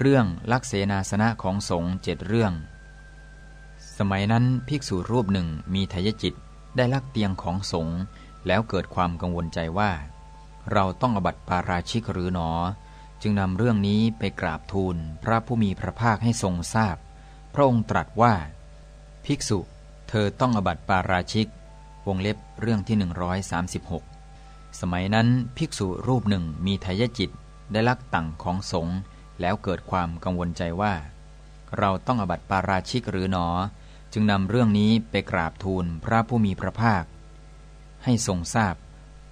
เรื่องลักเสนาสนะของสงฆ์เจ็ดเรื่อง สมัยนั้นภิกษุรูปหนึ่งมีทายจิตได้ลักเตียงของสงฆ์แล้วเกิดความกังวลใจว่า เราต้องอบัติปาราชิกหรือหนอ จึงนำเรื่องนี้ไปกราบทูลพระผู้มีพระภาคให้ทรงทราบพระองค์ตรัสว่า ภิกษุ เธอต้องอบัติปาราชิก วงเล็บเรื่องที่ 136 สมัยนั้นภิกษุรูปหนึ่งมีทายจิตได้ลักตังของสงฆ์ แล้วเกิดความกังวลใจว่า เราต้องอบัติปาราชิกหรือหนอ จึงนำเรื่องนี้ไปกราบทูลพระผู้มีพระภาค ให้ทรงทราบ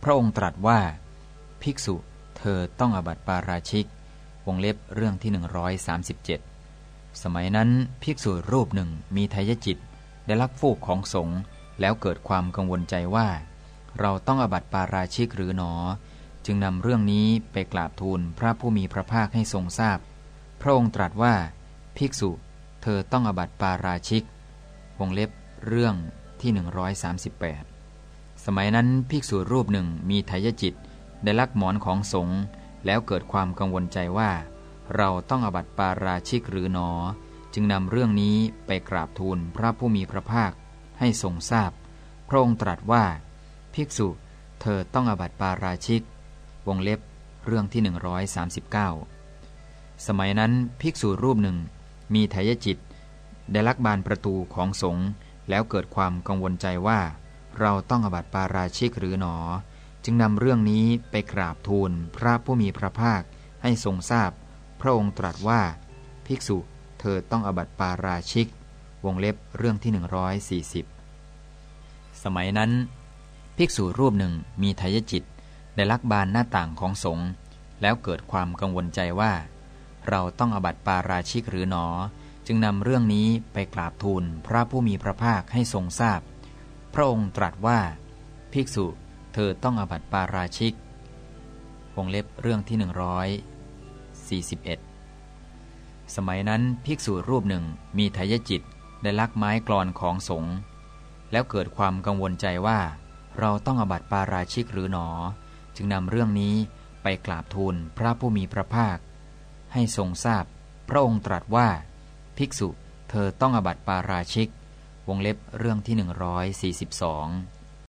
พระองค์ตรัสว่า ภิกษุเธอต้องอบัติปาราชิก วงเล็บเรื่องที่ 137 สมัยนั้นภิกษุรูปหนึ่งมีทายจิต ได้ลักฟูกของสงฆ์แล้วเกิดความกังวลใจว่า เราต้องอบัติปาราชิกหรือหนอ จึงนำเรื่องนี้ไปกราบทูลพระผู้มีพระภาคให้ทรงทราบพระองค์ตรัสว่า ภิกษุ เธอต้องอบัติปาราชิก วงเล็บเรื่องที่ 138 สมัยนั้นภิกษุรูปหนึ่งมีทายจิต ได้ลักหมอนของสงฆ์แล้วเกิดความกังวลใจว่า เราต้องอบัติปาราชิกหรือหนอ จึงนำเรื่องนี้ไปกราบทูลพระผู้มีพระภาคให้ทรงทราบพระองค์ตรัสว่า ภิกษุ เธอต้องอบัติปาราชิก วงเล็บเรื่องที่ 139 สมัยนั้นภิกษุรูปหนึ่ง มีทายจิต ได้ลักบานประตูของสงฆ์แล้วเกิดความกังวลใจว่า เราต้องอบัติปาราชิกหรือหนอ จึงนำเรื่องนี้ไปกราบทูลพระผู้มีพระภาคให้ทรงทราบ พระองค์ตรัสว่า ภิกษุเธอต้องอบัติปาราชิก วงเล็บเรื่องที่ 140 สมัยนั้น ภิกษุรูปหนึ่งมีทายจิต ได้ลักบานหน้าต่างของสงฆ์แล้วเกิดความกังวลใจว่า เราต้องอบัติปาราชิกหรือหนอ จึงนำเรื่องนี้ไปกราบทูลพระผู้มีพระภาคให้ทรงทราบพพระองค์ตรัสว่า ภิกษุเธอต้องอบัติปาราชิกวงเล็บเรื่องที่ 141 สมัยนั้นภิกษุรูปหนึ่งมีทายจิตได้ลักไม้กรอนของสงฆ์แล้วเกิดความกังวลใจว่า เราต้องอบัติปาราชิกหรือหนอ จึงนำเรื่องนี้ไปกราบทูลพระผู้มีพระภาค ให้ทรงทราบ พระองค์ตรัสว่า ภิกษุเธอต้องอบัติปาราชิก วงเล็บเรื่องที่ 142